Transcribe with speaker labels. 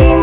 Speaker 1: watching